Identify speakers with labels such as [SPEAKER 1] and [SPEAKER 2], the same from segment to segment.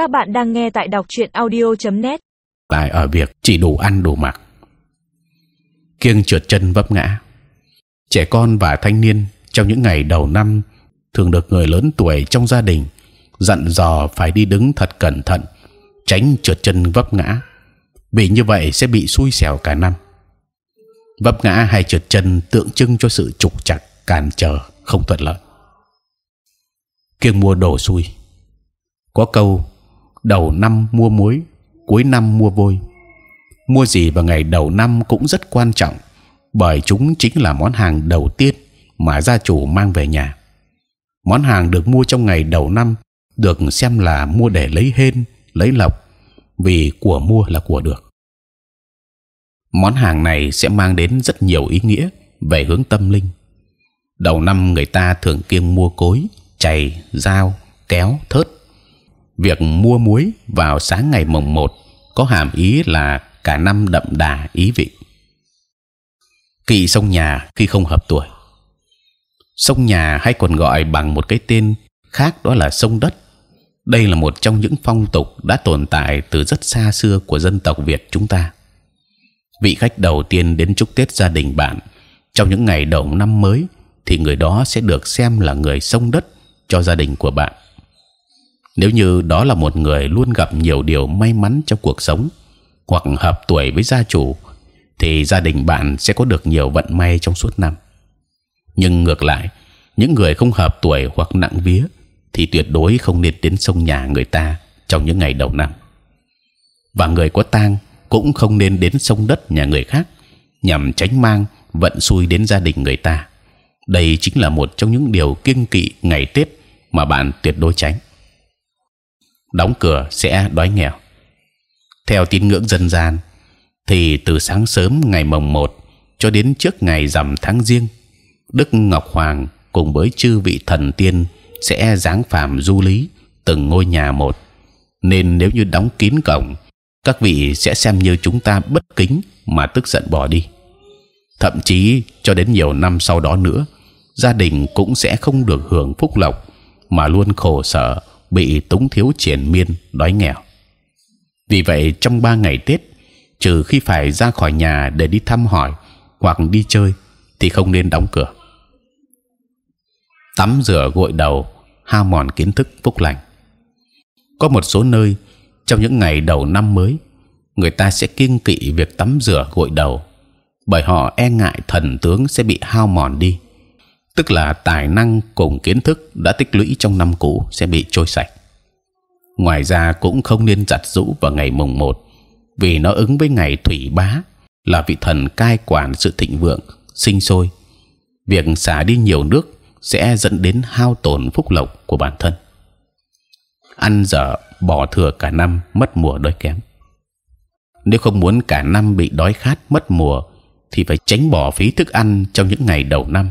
[SPEAKER 1] Các bạn đang nghe tại đọc truyện audio.net.
[SPEAKER 2] lại ở việc chỉ đủ ăn đủ mặc. Kiêng trượt chân vấp ngã. Trẻ con và thanh niên trong những ngày đầu năm thường được người lớn tuổi trong gia đình dặn dò phải đi đứng thật cẩn thận, tránh trượt chân vấp ngã. Vì như vậy sẽ bị xui xẻo cả năm. Vấp ngã hay trượt chân tượng trưng cho sự trục trặc, cản trở, không thuận lợi. Kiêng mua đồ xui. Có câu đầu năm mua muối, cuối năm mua vôi. Mua gì vào ngày đầu năm cũng rất quan trọng, bởi chúng chính là món hàng đầu tiên mà gia chủ mang về nhà. Món hàng được mua trong ngày đầu năm được xem là mua để lấy hên, lấy lộc vì của mua là của được. Món hàng này sẽ mang đến rất nhiều ý nghĩa về hướng tâm linh. Đầu năm người ta thường kiêng mua cối, chày, dao, kéo, thớt việc mua muối vào sáng ngày mồng 1 có hàm ý là cả năm đậm đà ý vị. Kỵ sông nhà, khi không hợp tuổi. Sông nhà hay còn gọi bằng một cái tên khác đó là sông đất. Đây là một trong những phong tục đã tồn tại từ rất xa xưa của dân tộc Việt chúng ta. Vị khách đầu tiên đến chúc Tết gia đình bạn, trong những ngày đầu năm mới, thì người đó sẽ được xem là người sông đất cho gia đình của bạn nếu như đó là một người luôn gặp nhiều điều may mắn trong cuộc sống hoặc hợp tuổi với gia chủ, thì gia đình bạn sẽ có được nhiều vận may trong suốt năm. Nhưng ngược lại, những người không hợp tuổi hoặc nặng vía thì tuyệt đối không nên đến sông nhà người ta trong những ngày đầu năm. Và người có tang cũng không nên đến sông đất nhà người khác nhằm tránh mang vận xui đến gia đình người ta. Đây chính là một trong những điều kiêng kỵ ngày Tết mà bạn tuyệt đối tránh đóng cửa sẽ đói nghèo. Theo tín ngưỡng dân gian, thì từ sáng sớm ngày mồng 1 cho đến trước ngày rằm tháng riêng đức ngọc hoàng cùng với chư vị thần tiên sẽ giáng phàm du lý từng ngôi nhà một. Nên nếu như đóng kín cổng, các vị sẽ xem như chúng ta bất kính mà tức giận bỏ đi. Thậm chí cho đến nhiều năm sau đó nữa, gia đình cũng sẽ không được hưởng phúc lộc mà luôn khổ sở bị túng thiếu triển miên, đói nghèo. Vì vậy, trong ba ngày tết, trừ khi phải ra khỏi nhà để đi thăm hỏi hoặc đi chơi, thì không nên đóng cửa. Tắm rửa gội đầu hao mòn kiến thức phúc lành. Có một số nơi, trong những ngày đầu năm mới, người ta sẽ kiêng kỵ việc tắm rửa gội đầu, bởi họ e ngại thần tướng sẽ bị hao mòn đi tức là tài năng cùng kiến thức đã tích lũy trong năm cũ sẽ bị trôi sạch. Ngoài ra cũng không nên giặt rũ vào ngày mùng 1 vì nó ứng với ngày thủy bá, là vị thần cai quản sự thịnh vượng, sinh sôi. Việc xả đi nhiều nước sẽ dẫn đến hao tổn phúc lộc của bản thân. Ăn dở, bỏ thừa cả năm mất mùa đói kém. Nếu không muốn cả năm bị đói khát mất mùa, thì phải tránh bỏ phí thức ăn trong những ngày đầu năm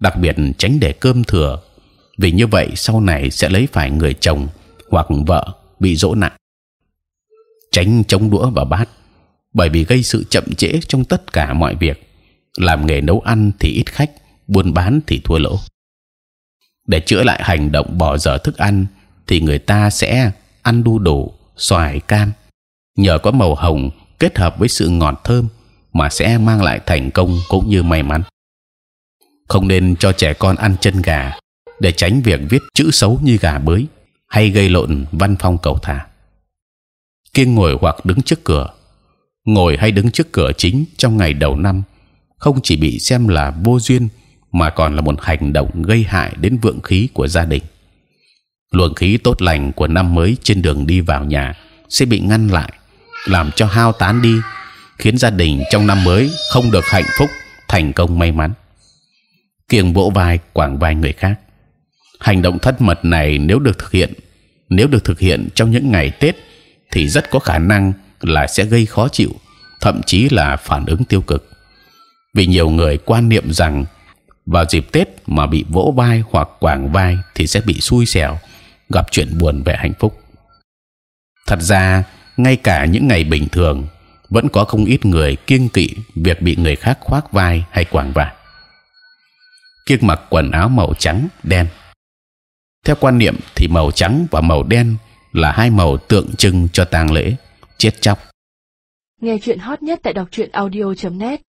[SPEAKER 2] đặc biệt tránh để cơm thừa. Vì như vậy sau này sẽ lấy phải người chồng hoặc vợ bị dỗ nặng tránh chống đũa và bát. Bởi vì gây sự chậm trễ trong tất cả mọi việc. Làm nghề nấu ăn thì ít khách, buôn bán thì thua lỗ. Để chữa lại hành động bỏ dở thức ăn thì người ta sẽ ăn đu đủ, xoài, cam. Nhờ có màu hồng kết hợp với sự ngọt thơm mà sẽ mang lại thành công cũng như may mắn không nên cho trẻ con ăn chân gà để tránh việc viết chữ xấu như gà bới hay gây lộn văn phong cầu thả. Kiêng ngồi hoặc đứng trước cửa, ngồi hay đứng trước cửa chính trong ngày đầu năm không chỉ bị xem là vô duyên mà còn là một hành động gây hại đến vượng khí của gia đình. Luồng khí tốt lành của năm mới trên đường đi vào nhà sẽ bị ngăn lại, làm cho hao tán đi, khiến gia đình trong năm mới không được hạnh phúc, thành công may mắn kiêng vỗ vai quảng vai người khác. Hành động thân mật này nếu được thực hiện, nếu được thực hiện trong những ngày tết thì rất có khả năng là sẽ gây khó chịu, thậm chí là phản ứng tiêu cực. Vì nhiều người quan niệm rằng vào dịp tết mà bị vỗ vai hoặc quảng vai thì sẽ bị xui xẻo, gặp chuyện buồn về hạnh phúc. Thật ra, ngay cả những ngày bình thường, vẫn có không ít người kiêng kỵ việc bị người khác khoác vai hay quảng vai kiêng mặc quần áo màu trắng, đen. Theo quan niệm thì màu trắng và màu đen là hai màu tượng trưng cho tang lễ, chết chóc.
[SPEAKER 3] Nghe chuyện hot nhất tại đọc truyện audio.net